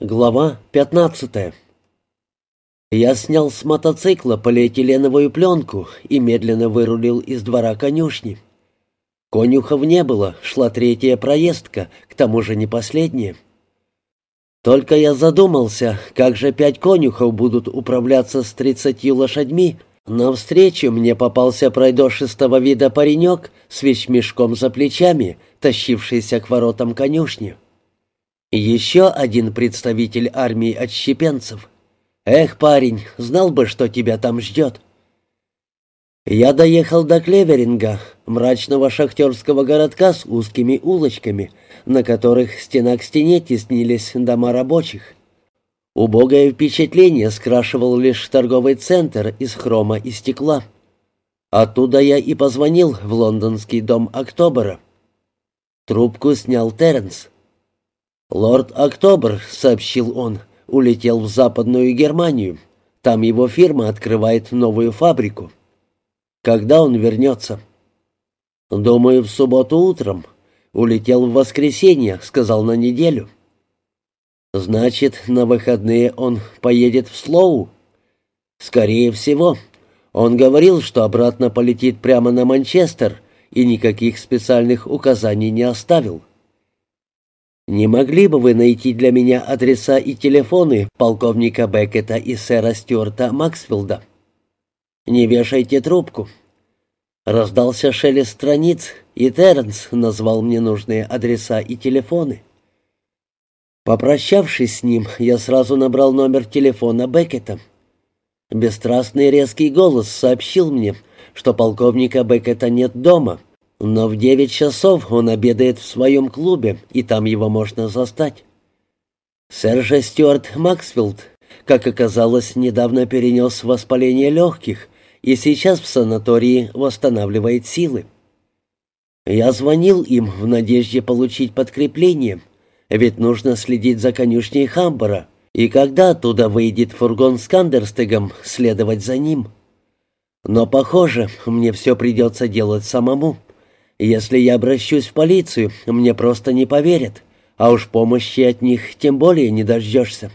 Глава 15 Я снял с мотоцикла полиэтиленовую пленку и медленно вырулил из двора конюшни. Конюхов не было, шла третья проездка, к тому же не последняя. Только я задумался, как же пять конюхов будут управляться с тридцатью лошадьми. Навстречу мне попался пройдошистого вида паренек с вещмешком за плечами, тащившийся к воротам конюшни. Еще один представитель армии отщепенцев. Эх, парень, знал бы, что тебя там ждет. Я доехал до Клеверинга, мрачного шахтерского городка с узкими улочками, на которых стена к стене теснились дома рабочих. Убогое впечатление скрашивал лишь торговый центр из хрома и стекла. Оттуда я и позвонил в лондонский дом Октобера. Трубку снял Терренс. «Лорд Октобер», — сообщил он, — улетел в Западную Германию. Там его фирма открывает новую фабрику. Когда он вернется?» «Думаю, в субботу утром. Улетел в воскресенье, сказал на неделю». «Значит, на выходные он поедет в Слоу?» «Скорее всего. Он говорил, что обратно полетит прямо на Манчестер и никаких специальных указаний не оставил». «Не могли бы вы найти для меня адреса и телефоны полковника Беккета и сэра Стюарта Максфилда?» «Не вешайте трубку». Раздался шелест страниц, и Терренс назвал мне нужные адреса и телефоны. Попрощавшись с ним, я сразу набрал номер телефона Беккета. Бесстрастный резкий голос сообщил мне, что полковника Беккета нет дома — но в девять часов он обедает в своем клубе, и там его можно застать. Сэр же Стюарт Максфилд, как оказалось, недавно перенес воспаление легких и сейчас в санатории восстанавливает силы. Я звонил им в надежде получить подкрепление, ведь нужно следить за конюшней Хамбара, и когда оттуда выйдет фургон с Кандерстегом, следовать за ним. Но, похоже, мне все придется делать самому. Если я обращусь в полицию, мне просто не поверят, а уж помощи от них тем более не дождешься.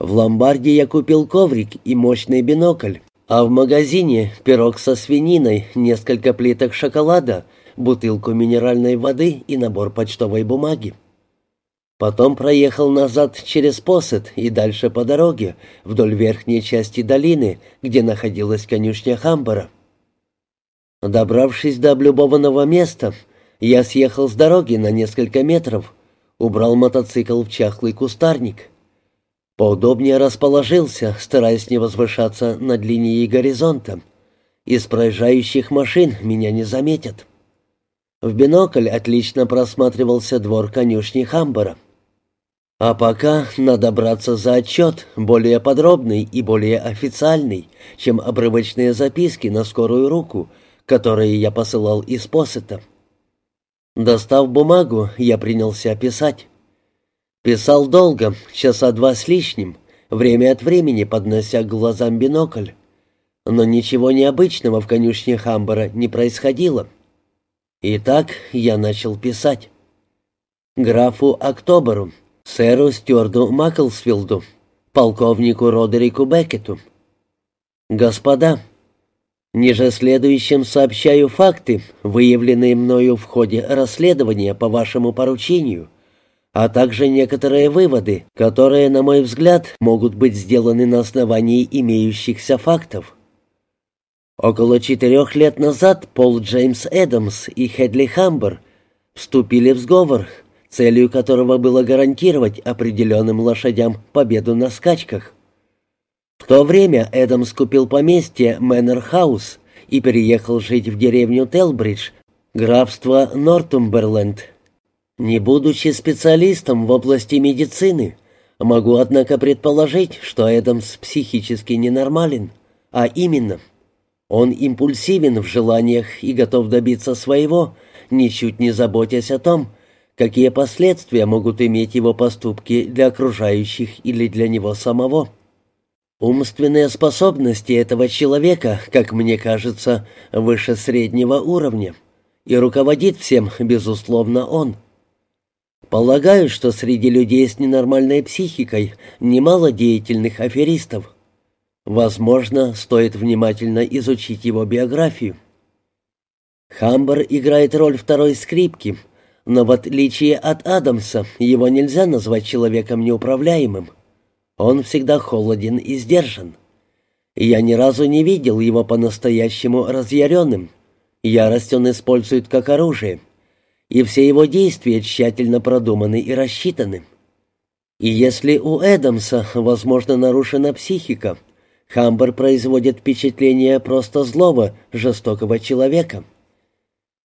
В ломбарде я купил коврик и мощный бинокль, а в магазине пирог со свининой, несколько плиток шоколада, бутылку минеральной воды и набор почтовой бумаги. Потом проехал назад через посад и дальше по дороге, вдоль верхней части долины, где находилась конюшня Хамбара. Добравшись до облюбованного места, я съехал с дороги на несколько метров, убрал мотоцикл в чахлый кустарник. Поудобнее расположился, стараясь не возвышаться над линией горизонта. Из проезжающих машин меня не заметят. В бинокль отлично просматривался двор конюшни Хамбара. А пока надо браться за отчет, более подробный и более официальный, чем обрывочные записки на скорую руку — которые я посылал из посыта. Достав бумагу, я принялся писать. Писал долго, часа два с лишним, время от времени поднося к глазам бинокль. Но ничего необычного в конюшне Хамбара не происходило. Итак, я начал писать. Графу Октоберу, сэру Стюарду Маклсфилду, полковнику Родерику Беккету. Господа, Ниже следующим сообщаю факты, выявленные мною в ходе расследования по вашему поручению, а также некоторые выводы, которые, на мой взгляд, могут быть сделаны на основании имеющихся фактов. Около четырех лет назад Пол Джеймс Эдамс и Хедли Хамбер вступили в сговор, целью которого было гарантировать определенным лошадям победу на скачках. В то время Эдамс купил поместье Мэннер-хаус и переехал жить в деревню Телбридж, графство Нортумберленд. Не будучи специалистом в области медицины, могу, однако, предположить, что Эдамс психически ненормален, а именно, он импульсивен в желаниях и готов добиться своего, ничуть не заботясь о том, какие последствия могут иметь его поступки для окружающих или для него самого. Умственные способности этого человека, как мне кажется, выше среднего уровня, и руководит всем, безусловно, он. Полагаю, что среди людей с ненормальной психикой немало деятельных аферистов. Возможно, стоит внимательно изучить его биографию. Хамбер играет роль второй скрипки, но в отличие от Адамса, его нельзя назвать человеком неуправляемым. Он всегда холоден и сдержан. Я ни разу не видел его по-настоящему разъяренным. Ярость он использует как оружие, и все его действия тщательно продуманы и рассчитаны. И если у Эдамса, возможно, нарушена психика, Хамбер производит впечатление просто злого, жестокого человека.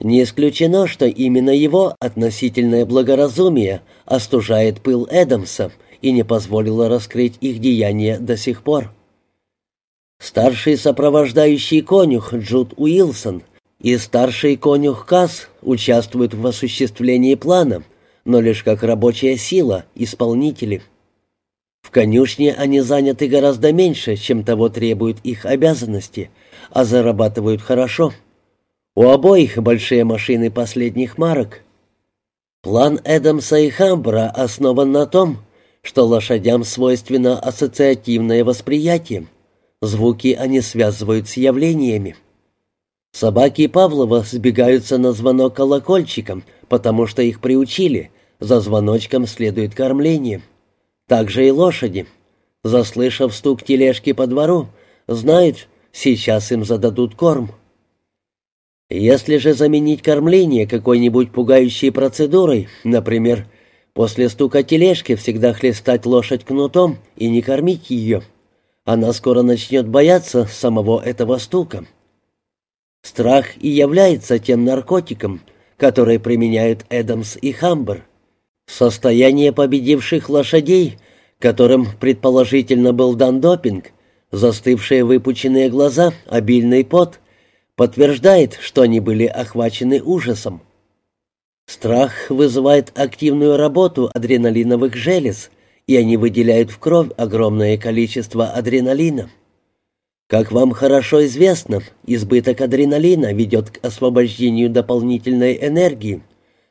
Не исключено, что именно его относительное благоразумие остужает пыл Эдамса и не позволило раскрыть их деяния до сих пор. Старший сопровождающий конюх Джуд Уилсон и старший конюх Касс участвуют в осуществлении плана, но лишь как рабочая сила, исполнители. В конюшне они заняты гораздо меньше, чем того требуют их обязанности, а зарабатывают хорошо. У обоих большие машины последних марок. План Эдамса и Хамбра основан на том, что лошадям свойственно ассоциативное восприятие – Звуки они связывают с явлениями. Собаки Павлова сбегаются на звонок колокольчиком, потому что их приучили. За звоночком следует кормление. Так же и лошади. Заслышав стук тележки по двору, знают, сейчас им зададут корм. Если же заменить кормление какой-нибудь пугающей процедурой, например, после стука тележки всегда хлестать лошадь кнутом и не кормить ее – она скоро начнет бояться самого этого стука. Страх и является тем наркотиком, который применяют Эдамс и Хамбер. Состояние победивших лошадей, которым предположительно был дан допинг, застывшие выпученные глаза, обильный пот, подтверждает, что они были охвачены ужасом. Страх вызывает активную работу адреналиновых желез, и они выделяют в кровь огромное количество адреналина. Как вам хорошо известно, избыток адреналина ведет к освобождению дополнительной энергии,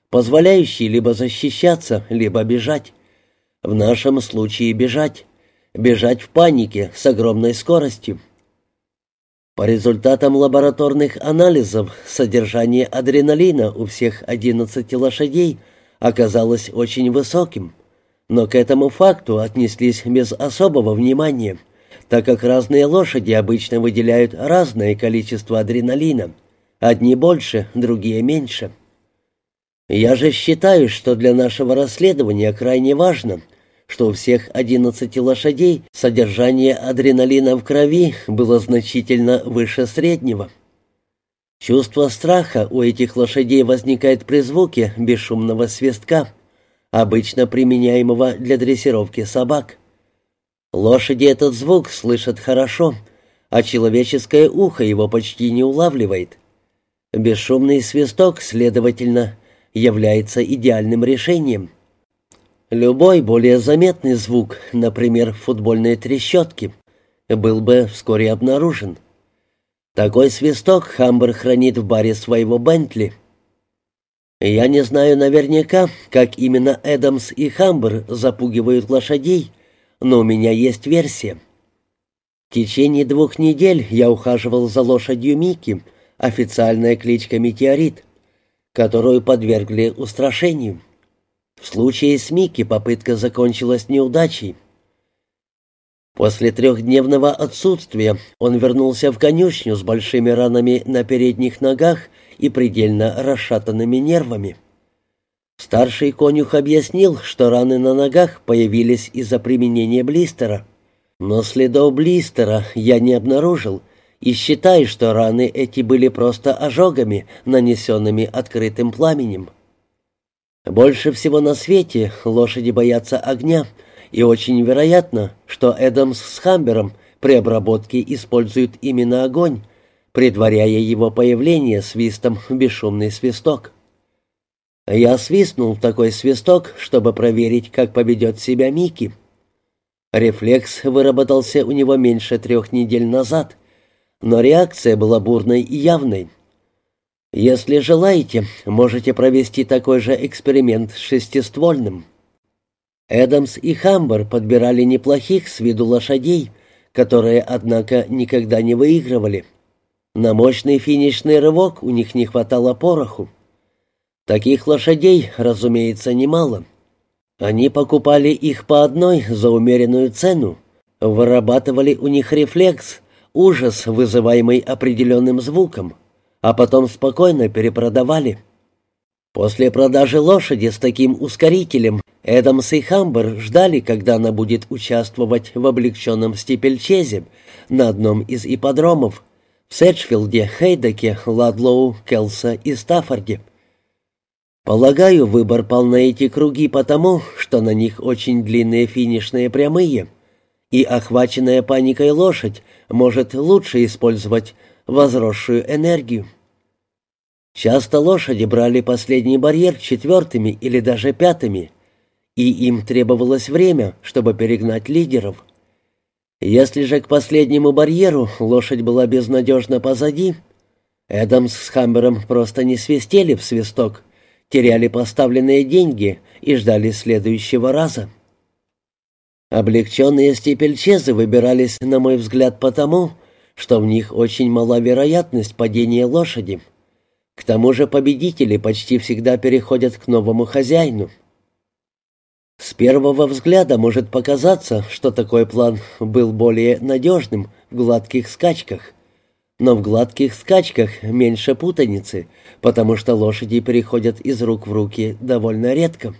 позволяющей либо защищаться, либо бежать. В нашем случае бежать. Бежать в панике с огромной скоростью. По результатам лабораторных анализов содержание адреналина у всех 11 лошадей оказалось очень высоким – но к этому факту отнеслись без особого внимания, так как разные лошади обычно выделяют разное количество адреналина, одни больше, другие меньше. Я же считаю, что для нашего расследования крайне важно, что у всех 11 лошадей содержание адреналина в крови было значительно выше среднего. Чувство страха у этих лошадей возникает при звуке бесшумного свистка, обычно применяемого для дрессировки собак. Лошади этот звук слышат хорошо, а человеческое ухо его почти не улавливает. Бесшумный свисток, следовательно, является идеальным решением. Любой более заметный звук, например, футбольные трещотки, был бы вскоре обнаружен. Такой свисток Хамбер хранит в баре своего Бентли — я не знаю наверняка, как именно Эдамс и Хамбер запугивают лошадей, но у меня есть версия. В течение двух недель я ухаживал за лошадью Микки, официальная кличка Метеорит, которую подвергли устрашению. В случае с Микки попытка закончилась неудачей. После трехдневного отсутствия он вернулся в конюшню с большими ранами на передних ногах и предельно расшатанными нервами. Старший конюх объяснил, что раны на ногах появились из-за применения блистера. Но следов блистера я не обнаружил, и считаю, что раны эти были просто ожогами, нанесенными открытым пламенем. Больше всего на свете лошади боятся огня, и очень вероятно, что Эдамс с Хамбером при обработке используют именно огонь, предваряя его появление свистом в бесшумный свисток. Я свистнул такой свисток, чтобы проверить, как поведет себя Микки. Рефлекс выработался у него меньше трех недель назад, но реакция была бурной и явной. Если желаете, можете провести такой же эксперимент с шестиствольным. Эдамс и Хамбер подбирали неплохих с виду лошадей, которые, однако, никогда не выигрывали. На мощный финишный рывок у них не хватало пороху. Таких лошадей, разумеется, немало. Они покупали их по одной за умеренную цену, вырабатывали у них рефлекс, ужас, вызываемый определенным звуком, а потом спокойно перепродавали. После продажи лошади с таким ускорителем Эдамс и Хамбер ждали, когда она будет участвовать в облегченном степельчезе на одном из ипподромов в Седжфилде, Хейдеке, Ладлоу, Келса и Стаффорде. Полагаю, выбор пал на эти круги потому, что на них очень длинные финишные прямые, и охваченная паникой лошадь может лучше использовать возросшую энергию. Часто лошади брали последний барьер четвертыми или даже пятыми, и им требовалось время, чтобы перегнать лидеров. Если же к последнему барьеру лошадь была безнадежно позади, Эдамс с Хамбером просто не свистели в свисток, теряли поставленные деньги и ждали следующего раза. Облегченные степельчезы выбирались, на мой взгляд, потому, что в них очень мала вероятность падения лошади. К тому же победители почти всегда переходят к новому хозяину. С первого взгляда может показаться, что такой план был более надежным в гладких скачках, но в гладких скачках меньше путаницы, потому что лошади переходят из рук в руки довольно редко.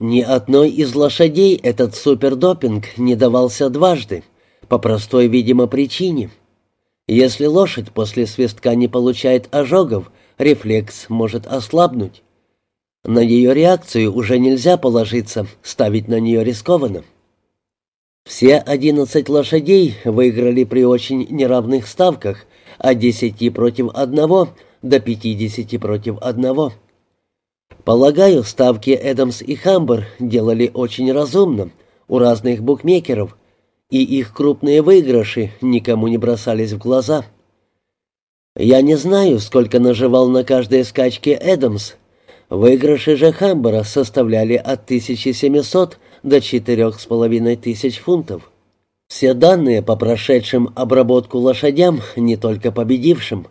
Ни одной из лошадей этот супердопинг не давался дважды, по простой, видимо, причине. Если лошадь после свистка не получает ожогов, рефлекс может ослабнуть. На ее реакцию уже нельзя положиться, ставить на нее рискованно. Все одиннадцать лошадей выиграли при очень неравных ставках, от десяти против одного до пятидесяти против одного. Полагаю, ставки Эдамс и Хамбер делали очень разумно у разных букмекеров, и их крупные выигрыши никому не бросались в глаза. Я не знаю, сколько наживал на каждой скачке Эдамс. Выигрыши же Хамбера составляли от 1700 до четырех с половиной тысяч фунтов. Все данные по прошедшим обработку лошадям, не только победившим,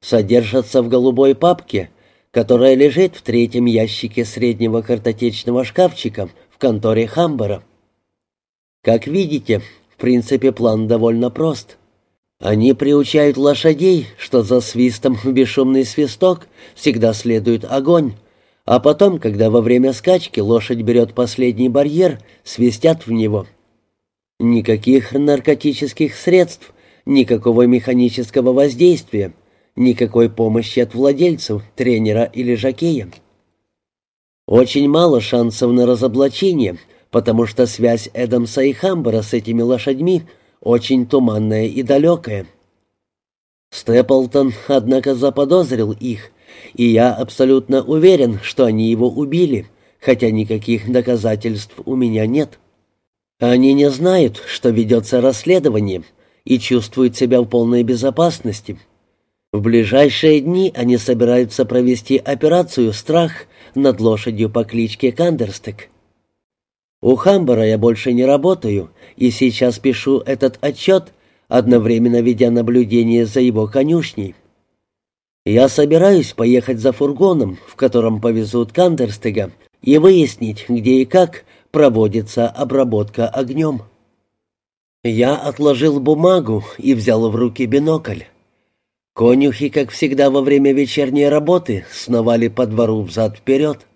содержатся в голубой папке, которая лежит в третьем ящике среднего картотечного шкафчика в конторе Хамбера. Как видите, в принципе план довольно прост. Они приучают лошадей, что за свистом бесшумный свисток всегда следует огонь, а потом, когда во время скачки лошадь берет последний барьер, свистят в него. Никаких наркотических средств, никакого механического воздействия, никакой помощи от владельцев, тренера или жокея. Очень мало шансов на разоблачение, потому что связь Эдамса и Хамбера с этими лошадьми очень туманная и далекая. Степлтон, однако, заподозрил их и я абсолютно уверен, что они его убили, хотя никаких доказательств у меня нет. Они не знают, что ведется расследование, и чувствуют себя в полной безопасности. В ближайшие дни они собираются провести операцию «Страх» над лошадью по кличке Кандерстек. У Хамбара я больше не работаю, и сейчас пишу этот отчет, одновременно ведя наблюдение за его конюшней. Я собираюсь поехать за фургоном, в котором повезут Кандерстега, и выяснить, где и как проводится обработка огнем. Я отложил бумагу и взял в руки бинокль. Конюхи, как всегда во время вечерней работы, сновали по двору взад-вперед.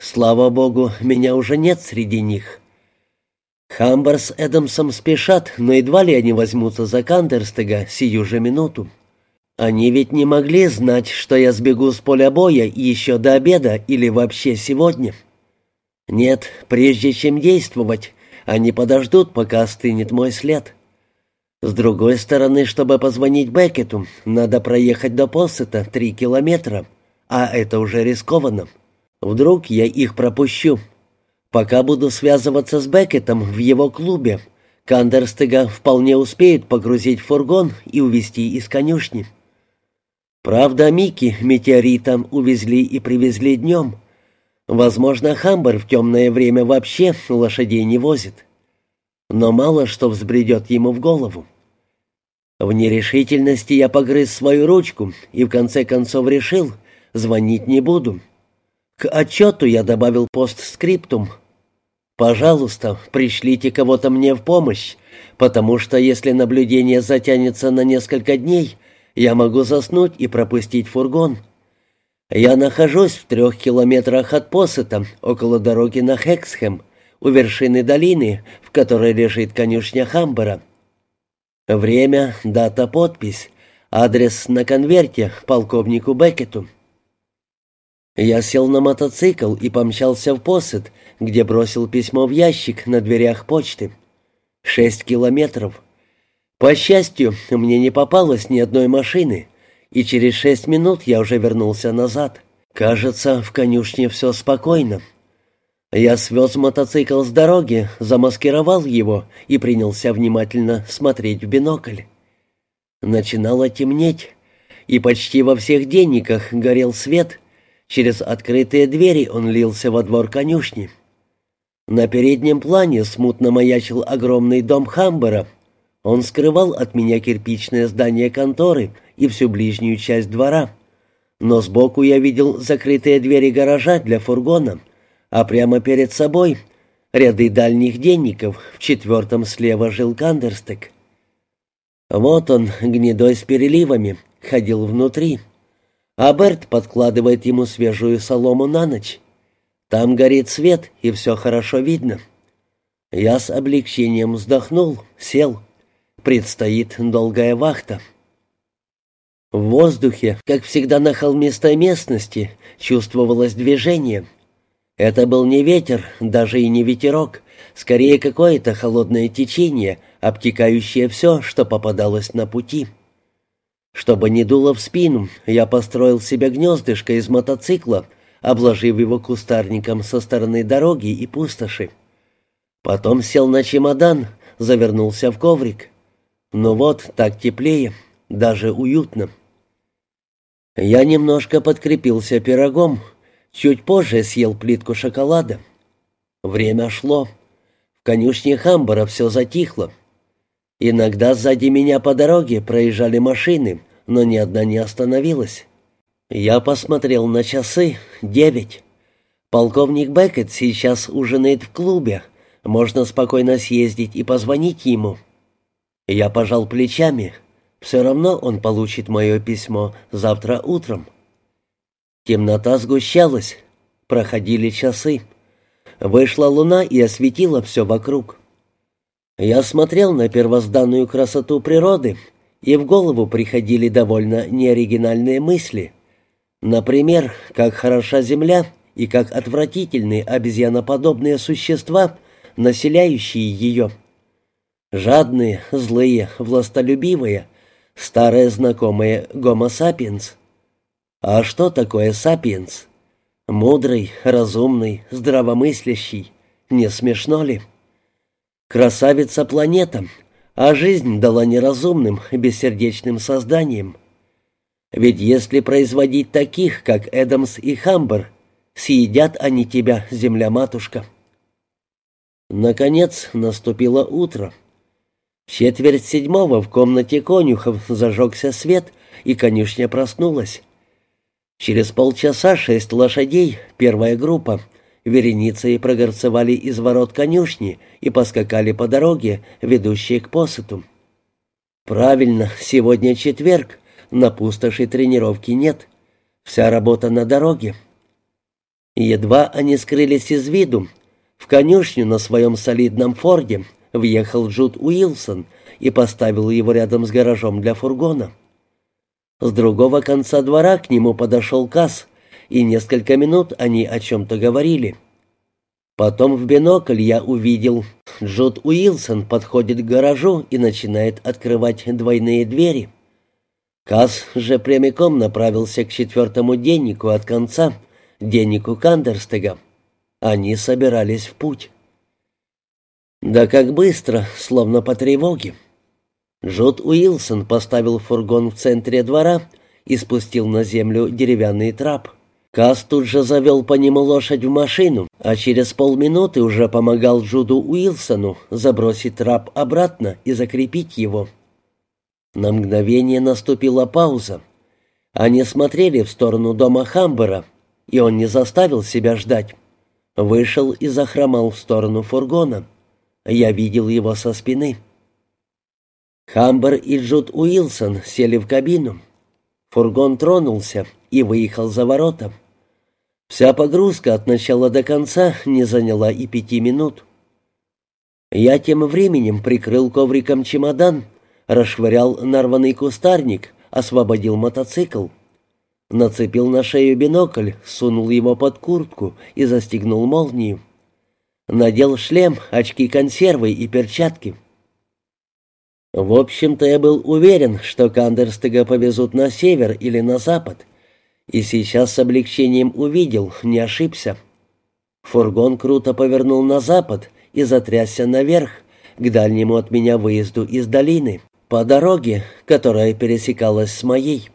Слава богу, меня уже нет среди них. Хамбер с Эдамсом спешат, но едва ли они возьмутся за Кандерстега сию же минуту. Они ведь не могли знать, что я сбегу с поля боя еще до обеда или вообще сегодня. Нет, прежде чем действовать, они подождут, пока остынет мой след. С другой стороны, чтобы позвонить Беккету, надо проехать до Посета три километра, а это уже рискованно. Вдруг я их пропущу. Пока буду связываться с Беккетом в его клубе, Кандерстега вполне успеет погрузить фургон и увезти из конюшни. Правда, Микки метеоритом увезли и привезли днем. Возможно, Хамбер в темное время вообще лошадей не возит. Но мало что взбредет ему в голову. В нерешительности я погрыз свою ручку и в конце концов решил, звонить не буду. К отчету я добавил постскриптум. «Пожалуйста, пришлите кого-то мне в помощь, потому что если наблюдение затянется на несколько дней, я могу заснуть и пропустить фургон. Я нахожусь в трех километрах от Посета, около дороги на Хексхэм, у вершины долины, в которой лежит конюшня Хамбера. Время, дата, подпись, адрес на конверте полковнику Беккету. Я сел на мотоцикл и помчался в Посет, где бросил письмо в ящик на дверях почты. Шесть километров. По счастью, мне не попалось ни одной машины, и через шесть минут я уже вернулся назад. Кажется, в конюшне все спокойно. Я свез мотоцикл с дороги, замаскировал его и принялся внимательно смотреть в бинокль. Начинало темнеть, и почти во всех денниках горел свет. Через открытые двери он лился во двор конюшни. На переднем плане смутно маячил огромный дом Хамбера. Он скрывал от меня кирпичное здание конторы и всю ближнюю часть двора. Но сбоку я видел закрытые двери гаража для фургона — а прямо перед собой ряды дальних денников, в четвертом слева жил Кандерстек. Вот он, гнедой с переливами, ходил внутри, а Берт подкладывает ему свежую солому на ночь. Там горит свет, и все хорошо видно. Я с облегчением вздохнул, сел. Предстоит долгая вахта. В воздухе, как всегда на холмистой местности, чувствовалось движение — это был не ветер, даже и не ветерок, скорее какое-то холодное течение, обтекающее все, что попадалось на пути. Чтобы не дуло в спину, я построил себе гнездышко из мотоцикла, обложив его кустарником со стороны дороги и пустоши. Потом сел на чемодан, завернулся в коврик. Ну вот, так теплее, даже уютно. Я немножко подкрепился пирогом, Чуть позже съел плитку шоколада. Время шло. В конюшне Хамбара все затихло. Иногда сзади меня по дороге проезжали машины, но ни одна не остановилась. Я посмотрел на часы. Девять. Полковник Беккет сейчас ужинает в клубе. Можно спокойно съездить и позвонить ему. Я пожал плечами. Все равно он получит мое письмо завтра утром. Темнота сгущалась. Проходили часы. Вышла луна и осветила все вокруг. Я смотрел на первозданную красоту природы, и в голову приходили довольно неоригинальные мысли. Например, как хороша земля и как отвратительны обезьяноподобные существа, населяющие ее. Жадные, злые, властолюбивые, старые знакомые гомо сапиенс — а что такое сапиенс? Мудрый, разумный, здравомыслящий. Не смешно ли? Красавица планета, а жизнь дала неразумным, бессердечным созданиям. Ведь если производить таких, как Эдамс и Хамбер, съедят они тебя, земля-матушка. Наконец наступило утро. В четверть седьмого в комнате конюхов зажегся свет, и конюшня проснулась. Через полчаса шесть лошадей, первая группа, вереницей прогорцевали из ворот конюшни и поскакали по дороге, ведущей к посыту. «Правильно, сегодня четверг, на пустоши тренировки нет. Вся работа на дороге». Едва они скрылись из виду, в конюшню на своем солидном форде въехал Джуд Уилсон и поставил его рядом с гаражом для фургона. С другого конца двора к нему подошел Касс, и несколько минут они о чем-то говорили. Потом в бинокль я увидел, Джуд Уилсон подходит к гаражу и начинает открывать двойные двери. Касс же прямиком направился к четвертому деннику от конца, деннику Кандерстега. Они собирались в путь. Да как быстро, словно по тревоге. Джуд Уилсон поставил фургон в центре двора и спустил на землю деревянный трап. Кас тут же завел по нему лошадь в машину, а через полминуты уже помогал Джуду Уилсону забросить трап обратно и закрепить его. На мгновение наступила пауза. Они смотрели в сторону дома Хамбера, и он не заставил себя ждать. Вышел и захромал в сторону фургона. Я видел его со спины. Хамбер и Джуд Уилсон сели в кабину. Фургон тронулся и выехал за ворота. Вся погрузка от начала до конца не заняла и пяти минут. Я тем временем прикрыл ковриком чемодан, расшвырял нарванный кустарник, освободил мотоцикл. Нацепил на шею бинокль, сунул его под куртку и застегнул молнию. Надел шлем, очки консервы и перчатки. В общем-то, я был уверен, что Кандерстега повезут на север или на запад, и сейчас с облегчением увидел, не ошибся. Фургон круто повернул на запад и затрясся наверх, к дальнему от меня выезду из долины, по дороге, которая пересекалась с моей.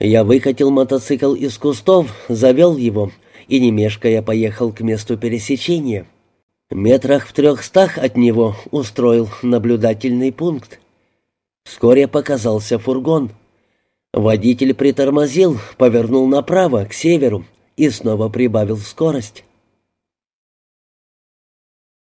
Я выкатил мотоцикл из кустов, завел его и, не мешкая, поехал к месту пересечения. Метрах в трехстах от него устроил наблюдательный пункт. Вскоре показался фургон. Водитель притормозил, повернул направо, к северу, и снова прибавил скорость.